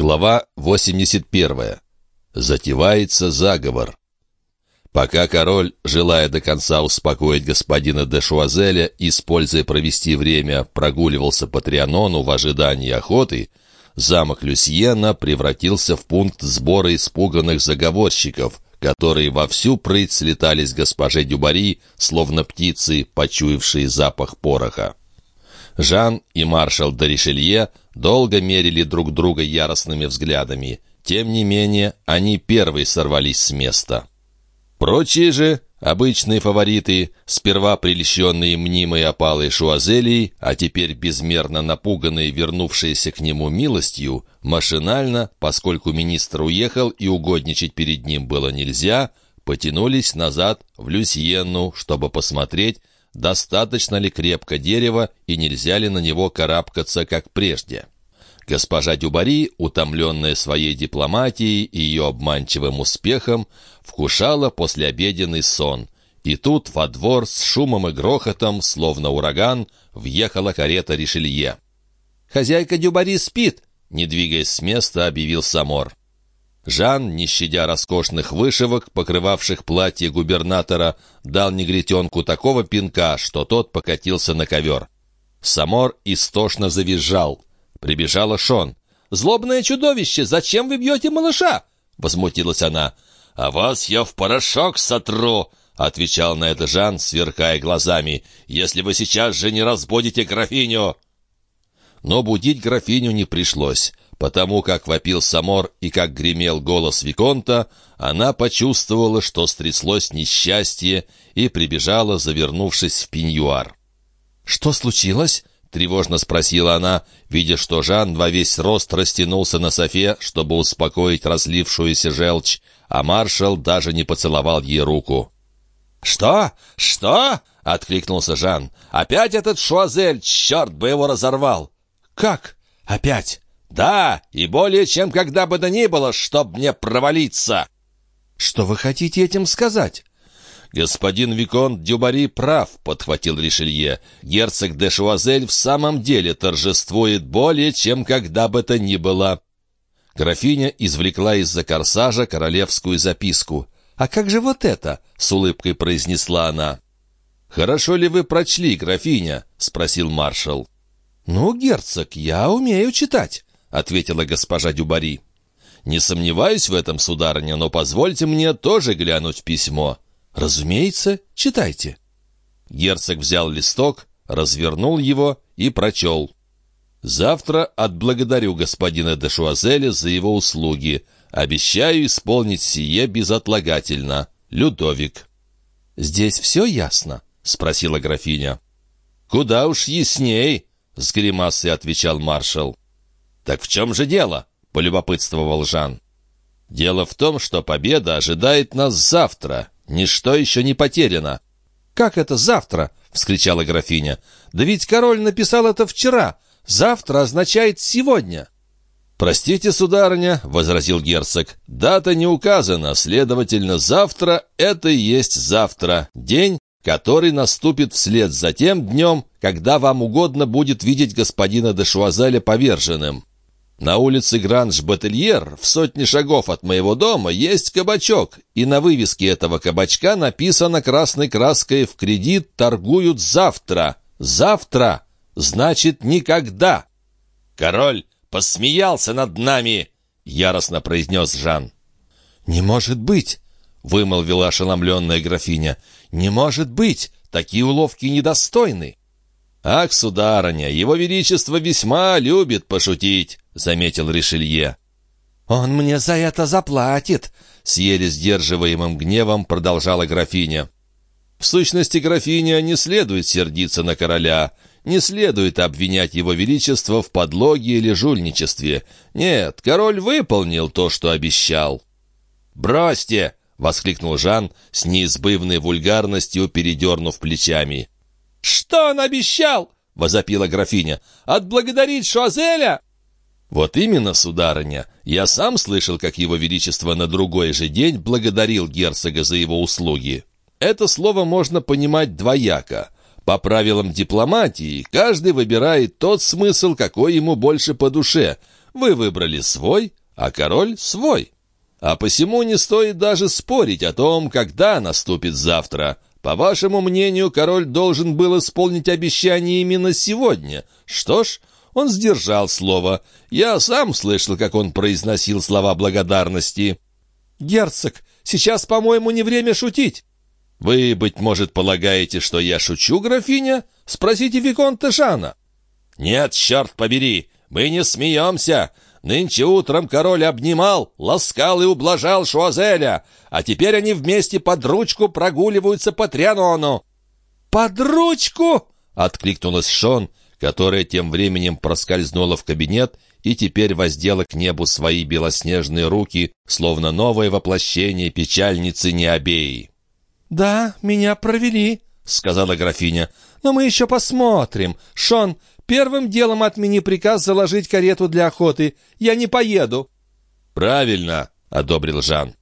Глава 81. Затевается заговор. Пока король, желая до конца успокоить господина де Шуазеля, используя провести время, прогуливался по Трианону в ожидании охоты, замок Люсьена превратился в пункт сбора испуганных заговорщиков, которые вовсю прыть слетались госпоже Дюбари, словно птицы, почуявшие запах пороха. Жан и маршал Доришелье долго мерили друг друга яростными взглядами. Тем не менее, они первые сорвались с места. Прочие же, обычные фавориты, сперва прельщенные мнимой опалой Шуазелией, а теперь безмерно напуганные, вернувшиеся к нему милостью, машинально, поскольку министр уехал и угодничать перед ним было нельзя, потянулись назад в Люсьенну, чтобы посмотреть, достаточно ли крепко дерево и нельзя ли на него карабкаться, как прежде. Госпожа Дюбари, утомленная своей дипломатией и ее обманчивым успехом, вкушала послеобеденный сон. И тут во двор с шумом и грохотом, словно ураган, въехала карета Ришелье. «Хозяйка Дюбари спит!» — не двигаясь с места, объявил Самор. Жан, не щадя роскошных вышивок, покрывавших платье губернатора, дал негритенку такого пинка, что тот покатился на ковер. Замор истошно завизжал. Прибежала Шон. «Злобное чудовище! Зачем вы бьете малыша?» — возмутилась она. «А вас я в порошок сотру!» — отвечал на это Жан, сверкая глазами. «Если вы сейчас же не разбудите графиню!» Но будить графиню не пришлось. Потому как вопил Замор и как гремел голос Виконта, она почувствовала, что стряслось несчастье, и прибежала, завернувшись в пеньюар. «Что случилось?» — тревожно спросила она, видя, что Жан во весь рост растянулся на софе, чтобы успокоить разлившуюся желчь, а маршал даже не поцеловал ей руку. «Что? Что?» — откликнулся Жан. «Опять этот Шуазель! Черт бы его разорвал!» «Как? Опять?» «Да, и более чем когда бы то ни было, чтоб мне провалиться!» «Что вы хотите этим сказать?» «Господин Викон Дюбари прав», — подхватил Ришелье. «Герцог де Шуазель в самом деле торжествует более, чем когда бы то ни было». Графиня извлекла из-за корсажа королевскую записку. «А как же вот это?» — с улыбкой произнесла она. «Хорошо ли вы прочли, графиня?» — спросил маршал. «Ну, герцог, я умею читать». — ответила госпожа Дюбари. «Не сомневаюсь в этом, сударыня, но позвольте мне тоже глянуть письмо». «Разумеется, читайте». Герцог взял листок, развернул его и прочел. «Завтра отблагодарю господина де Шуазеля за его услуги. Обещаю исполнить сие безотлагательно. Людовик». «Здесь все ясно?» — спросила графиня. «Куда уж ясней», — с гримасой отвечал маршал. «Так в чем же дело?» — полюбопытствовал Жан. «Дело в том, что победа ожидает нас завтра. Ничто еще не потеряно». «Как это завтра?» — вскричала графиня. «Да ведь король написал это вчера. Завтра означает сегодня». «Простите, сударыня», — возразил герцог, — «дата не указана, следовательно, завтра — это и есть завтра, день, который наступит вслед за тем днем, когда вам угодно будет видеть господина де Шуазеля поверженным. На улице Гранж-Бательер, в сотне шагов от моего дома, есть кабачок, и на вывеске этого кабачка написано красной краской «В кредит торгуют завтра». Завтра значит никогда. «Король посмеялся над нами!» — яростно произнес Жан. «Не может быть!» — вымолвила ошеломленная графиня. «Не может быть! Такие уловки недостойны!» «Ах, сударыня, его величество весьма любит пошутить», — заметил Ришелье. «Он мне за это заплатит», — с еле сдерживаемым гневом продолжала графиня. «В сущности, графиня, не следует сердиться на короля, не следует обвинять его величество в подлоге или жульничестве. Нет, король выполнил то, что обещал». «Бросьте!» — воскликнул Жан с неизбывной вульгарностью, передернув плечами. «Что он обещал?» — возопила графиня. «Отблагодарить Шуазеля?» «Вот именно, сударыня. Я сам слышал, как его величество на другой же день благодарил герцога за его услуги. Это слово можно понимать двояко. По правилам дипломатии каждый выбирает тот смысл, какой ему больше по душе. Вы выбрали свой, а король свой. А посему не стоит даже спорить о том, когда наступит завтра. По вашему мнению, король должен был исполнить обещание именно сегодня. Что ж, он сдержал слово. Я сам слышал, как он произносил слова благодарности. «Герцог, сейчас, по-моему, не время шутить». «Вы, быть может, полагаете, что я шучу, графиня? Спросите Виконта Жана». «Нет, черт побери, мы не смеемся. Нынче утром король обнимал, ласкал и ублажал Шуазеля, а теперь они вместе под ручку прогуливаются по Трианону». «Под ручку?» — откликнулась Шон, которая тем временем проскользнула в кабинет и теперь воздела к небу свои белоснежные руки, словно новое воплощение печальницы Необеи. «Да, меня провели», — сказала графиня. «Но мы еще посмотрим. Шон, первым делом отмени приказ заложить карету для охоты. Я не поеду». «Правильно», — одобрил Жан.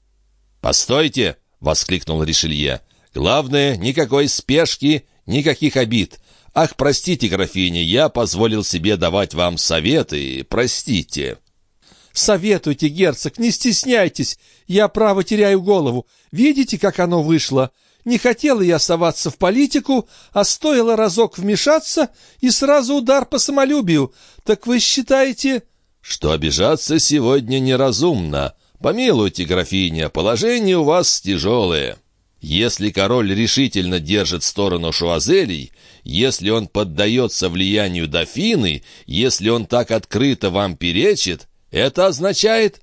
«Постойте!» — воскликнул Ришелье. «Главное, никакой спешки, никаких обид. Ах, простите, графиня, я позволил себе давать вам советы, простите». «Советуйте, герцог, не стесняйтесь. Я, право, теряю голову. Видите, как оно вышло? Не хотела я соваться в политику, а стоило разок вмешаться, и сразу удар по самолюбию. Так вы считаете...» «Что обижаться сегодня неразумно. Помилуйте, графиня, положение у вас тяжелое». Если король решительно держит сторону Шуазелей, если он поддается влиянию дофины, если он так открыто вам перечит, это означает...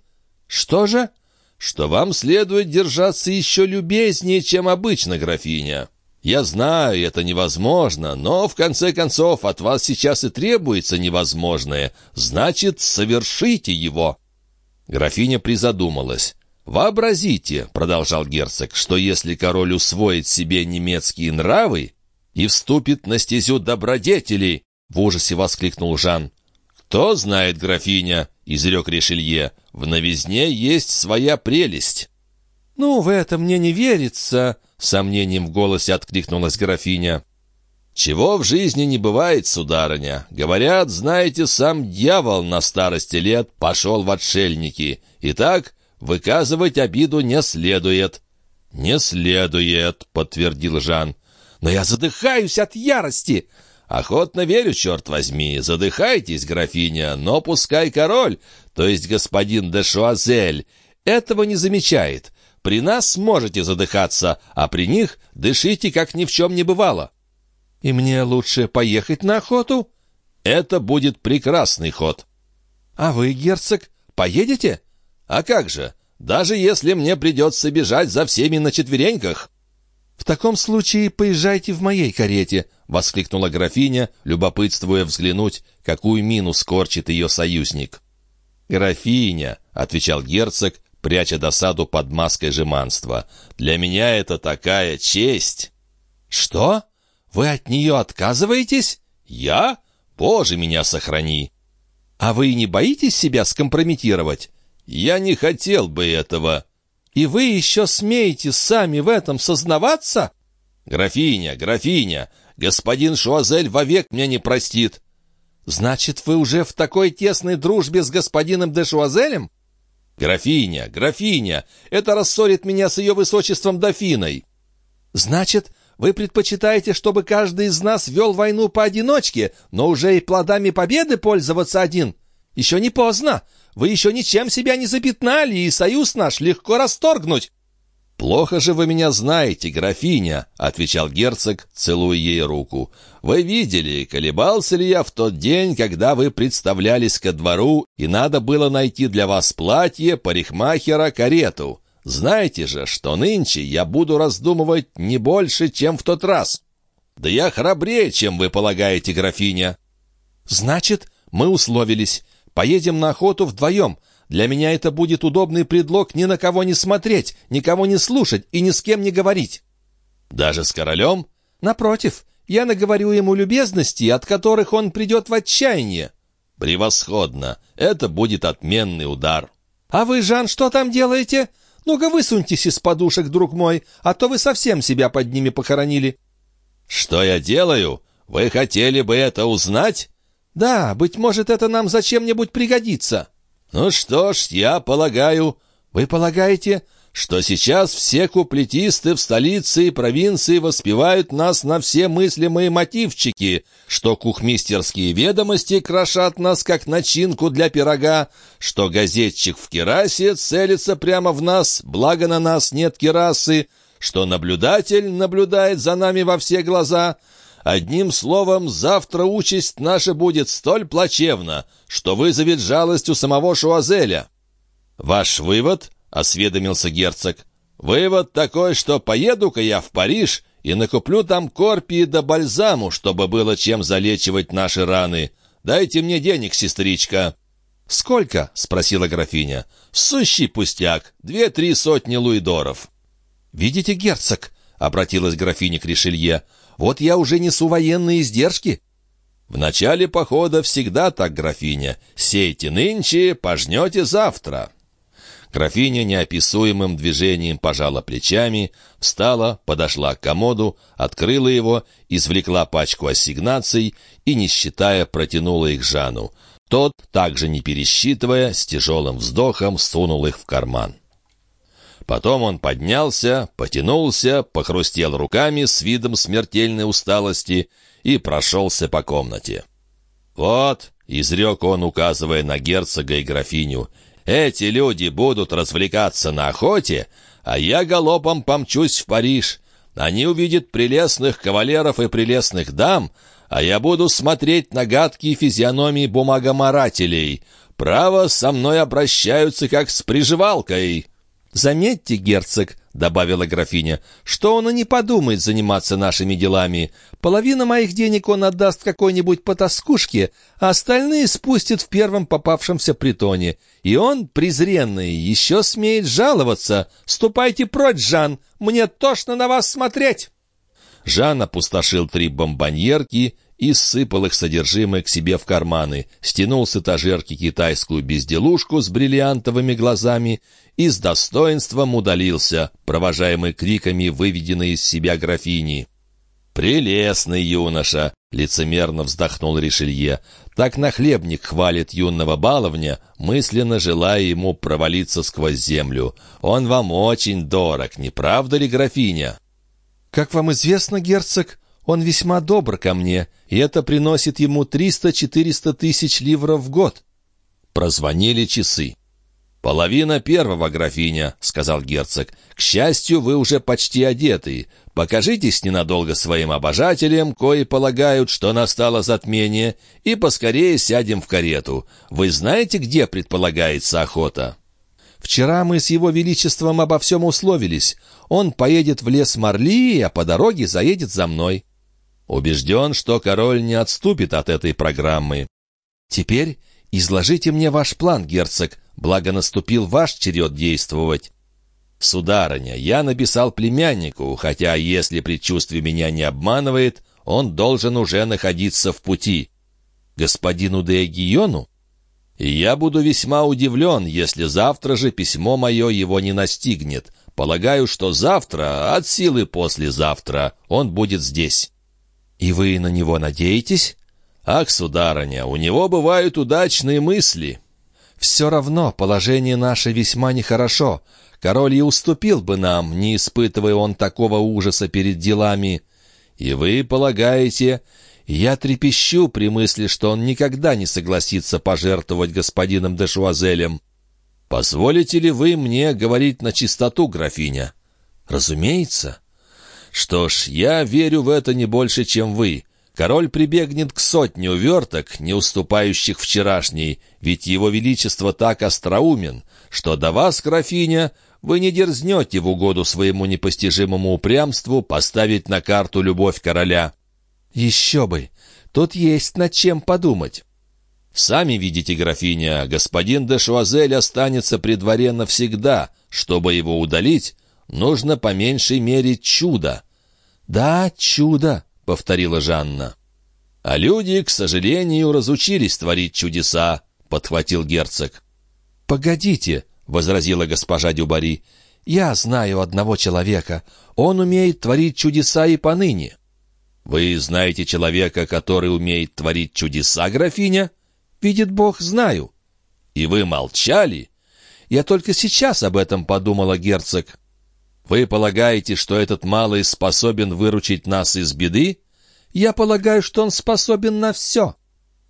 Что же? Что вам следует держаться еще любезнее, чем обычно, графиня. Я знаю, это невозможно, но, в конце концов, от вас сейчас и требуется невозможное. Значит, совершите его». Графиня призадумалась. «Вообразите», — продолжал герцог, «что если король усвоит себе немецкие нравы и вступит на стезю добродетелей», — в ужасе воскликнул Жан. «Кто знает, графиня», — изрек Ришелье, — «в новизне есть своя прелесть». «Ну, в это мне не верится», — сомнением в голосе откликнулась графиня. «Чего в жизни не бывает, сударыня? Говорят, знаете, сам дьявол на старости лет пошел в отшельники. Итак, выказывать обиду не следует». «Не следует», — подтвердил Жан. «Но я задыхаюсь от ярости!» «Охотно верю, черт возьми. Задыхайтесь, графиня, но пускай король, то есть господин де Шуазель, этого не замечает. При нас можете задыхаться, а при них дышите, как ни в чем не бывало». «И мне лучше поехать на охоту?» «Это будет прекрасный ход». «А вы, герцог, поедете?» «А как же? Даже если мне придется бежать за всеми на четвереньках». «В таком случае поезжайте в моей карете», — воскликнула графиня, любопытствуя взглянуть, какую мину скорчит ее союзник. «Графиня», — отвечал герцог, пряча досаду под маской жеманства, — «для меня это такая честь». «Что? Вы от нее отказываетесь?» «Я? Боже, меня сохрани!» «А вы не боитесь себя скомпрометировать?» «Я не хотел бы этого». «И вы еще смеете сами в этом сознаваться?» «Графиня, графиня, господин Шуазель вовек меня не простит». «Значит, вы уже в такой тесной дружбе с господином де Шуазелем?» «Графиня, графиня, это рассорит меня с ее высочеством дофиной». «Значит, вы предпочитаете, чтобы каждый из нас вел войну поодиночке, но уже и плодами победы пользоваться один? Еще не поздно. Вы еще ничем себя не запятнали, и союз наш легко расторгнуть». «Плохо же вы меня знаете, графиня», — отвечал герцог, целуя ей руку. «Вы видели, колебался ли я в тот день, когда вы представлялись ко двору, и надо было найти для вас платье, парикмахера, карету. Знаете же, что нынче я буду раздумывать не больше, чем в тот раз. Да я храбрее, чем вы полагаете, графиня». «Значит, мы условились. Поедем на охоту вдвоем. Для меня это будет удобный предлог ни на кого не смотреть, никого не слушать и ни с кем не говорить». «Даже с королем?» «Напротив, я наговорю ему любезности, от которых он придет в отчаяние». «Превосходно! Это будет отменный удар». «А вы, Жан, что там делаете? Ну-ка высуньтесь из подушек, друг мой, а то вы совсем себя под ними похоронили». «Что я делаю? Вы хотели бы это узнать?» «Да, быть может, это нам зачем-нибудь пригодится». «Ну что ж, я полагаю...» «Вы полагаете...» что сейчас все куплетисты в столице и провинции воспевают нас на все мыслимые мотивчики, что кухмистерские ведомости крошат нас как начинку для пирога, что газетчик в керасе целится прямо в нас, благо на нас нет керасы, что наблюдатель наблюдает за нами во все глаза. Одним словом, завтра участь наша будет столь плачевна, что вызовет жалость у самого Шуазеля. Ваш вывод — осведомился герцог. «Вывод такой, что поеду-ка я в Париж и накуплю там корпии да бальзаму, чтобы было чем залечивать наши раны. Дайте мне денег, сестричка». «Сколько?» — спросила графиня. «Сущий пустяк. Две-три сотни луидоров». «Видите, герцог?» — обратилась графиня к Ришелье. «Вот я уже несу военные издержки». «В начале похода всегда так, графиня. Сейте нынче, пожнете завтра». Графиня неописуемым движением пожала плечами, встала, подошла к комоду, открыла его, извлекла пачку ассигнаций и, не считая, протянула их Жану. Тот, также не пересчитывая, с тяжелым вздохом сунул их в карман. Потом он поднялся, потянулся, похрустел руками с видом смертельной усталости и прошелся по комнате. «Вот», — изрек он, указывая на герцога и графиню, эти люди будут развлекаться на охоте, а я галопом помчусь в Париж. Они увидят прелестных кавалеров и прелестных дам, а я буду смотреть на гадкие физиономии бумагоморателей. Право, со мной обращаются как с приживалкой». «Заметьте, герцог», — добавила графиня, — «что он и не подумает заниматься нашими делами. Половину моих денег он отдаст какой-нибудь потаскушке, а остальные спустит в первом попавшемся притоне. И он, презренный, еще смеет жаловаться. Ступайте прочь, Жан, мне тошно на вас смотреть». Жан опустошил три бомбоньерки и сыпал их содержимое к себе в карманы, стянул с этажерки китайскую безделушку с бриллиантовыми глазами и с достоинством удалился, провожаемый криками выведенной из себя графини. «Прелестный юноша!» — лицемерно вздохнул Ришелье. «Так нахлебник хвалит юного баловня, мысленно желая ему провалиться сквозь землю. Он вам очень дорог, не правда ли, графиня?» «Как вам известно, герцог, он весьма добр ко мне, и это приносит ему триста-четыреста тысяч ливров в год». Прозвонили часы. «Половина первого, графиня», — сказал герцог. «К счастью, вы уже почти одеты. Покажитесь ненадолго своим обожателям, кои полагают, что настало затмение, и поскорее сядем в карету. Вы знаете, где предполагается охота?» «Вчера мы с его величеством обо всем условились. Он поедет в лес Марли, а по дороге заедет за мной». «Убежден, что король не отступит от этой программы». «Теперь изложите мне ваш план, герцог», благо наступил ваш черед действовать. Сударыня, я написал племяннику, хотя, если предчувствие меня не обманывает, он должен уже находиться в пути. Господину де Гиону? Я буду весьма удивлен, если завтра же письмо мое его не настигнет. Полагаю, что завтра, от силы послезавтра, он будет здесь. И вы на него надеетесь? Ах, сударыня, у него бывают удачные мысли. Все равно положение наше весьма нехорошо. Король и уступил бы нам, не испытывая он такого ужаса перед делами. И вы полагаете... Я трепещу при мысли, что он никогда не согласится пожертвовать господином де Шуазелем. Позволите ли вы мне говорить на чистоту, графиня? Разумеется. Что ж, я верю в это не больше, чем вы. Король прибегнет к сотне уверток, не уступающих вчерашней, ведь его величество так остроумен, что до вас, графиня, вы не дерзнете в угоду своему непостижимому упрямству поставить на карту любовь короля. Еще бы! Тут есть над чем подумать. Сами видите, графиня, господин де Шуазель останется при дворе навсегда. Чтобы его удалить, нужно по меньшей мере чудо. Да, чудо, — повторила Жанна. «А люди, к сожалению, разучились творить чудеса», — подхватил герцог. «Погодите», — возразила госпожа Дюбари, — «я знаю одного человека. Он умеет творить чудеса и поныне». «Вы знаете человека, который умеет творить чудеса, графиня?» «Видит Бог, знаю». И вы молчали? Я только сейчас об этом подумала, герцог. Вы полагаете, что этот малый способен выручить нас из беды? Я полагаю, что он способен на все.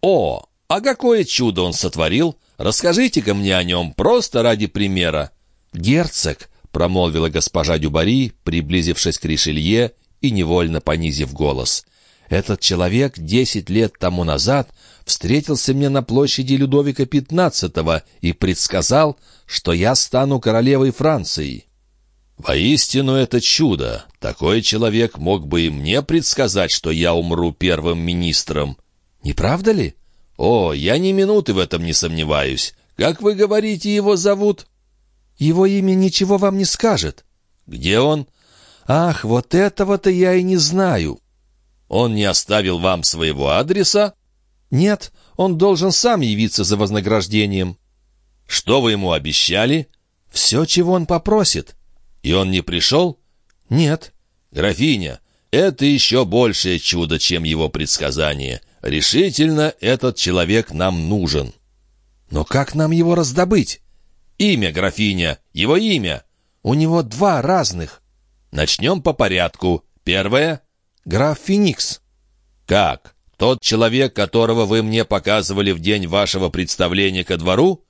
О, а какое чудо он сотворил? Расскажите-ка мне о нем, просто ради примера. Герцог, промолвила госпожа Дюбари, приблизившись к Ришелье и невольно понизив голос. Этот человек десять лет тому назад встретился мне на площади Людовика XV и предсказал, что я стану королевой Франции. Воистину это чудо. Такой человек мог бы и мне предсказать, что я умру первым министром. Не правда ли? О, я ни минуты в этом не сомневаюсь. Как вы говорите, его зовут? Его имя ничего вам не скажет. Где он? Ах, вот этого-то я и не знаю. Он не оставил вам своего адреса? Нет, он должен сам явиться за вознаграждением. Что вы ему обещали? Все, чего он попросит. И он не пришел? Нет. Графиня, это еще большее чудо, чем его предсказание. Решительно этот человек нам нужен. Но как нам его раздобыть? Имя, графиня, его имя. У него два разных. Начнем по порядку. Первое — граф Феникс. Как? Тот человек, которого вы мне показывали в день вашего представления ко двору?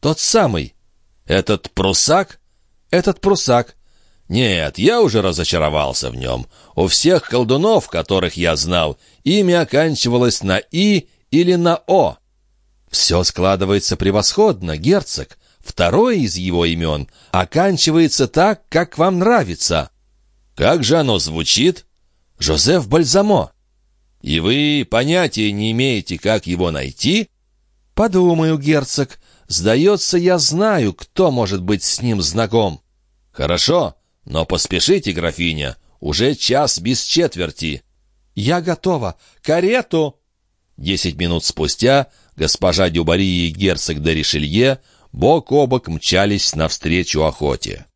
Тот самый. Этот прусак? Этот прусак. Нет, я уже разочаровался в нем. У всех колдунов, которых я знал, имя оканчивалось на «и» или на «о». Все складывается превосходно, герцог. Второе из его имен оканчивается так, как вам нравится. Как же оно звучит? Жозеф Бальзамо. И вы понятия не имеете, как его найти? Подумаю, герцог. Сдается, я знаю, кто может быть с ним знаком. Хорошо, но поспешите, графиня. Уже час без четверти. Я готова. Карету! Десять минут спустя госпожа Дюбари и герцог де Ришелье бок о бок мчались навстречу охоте.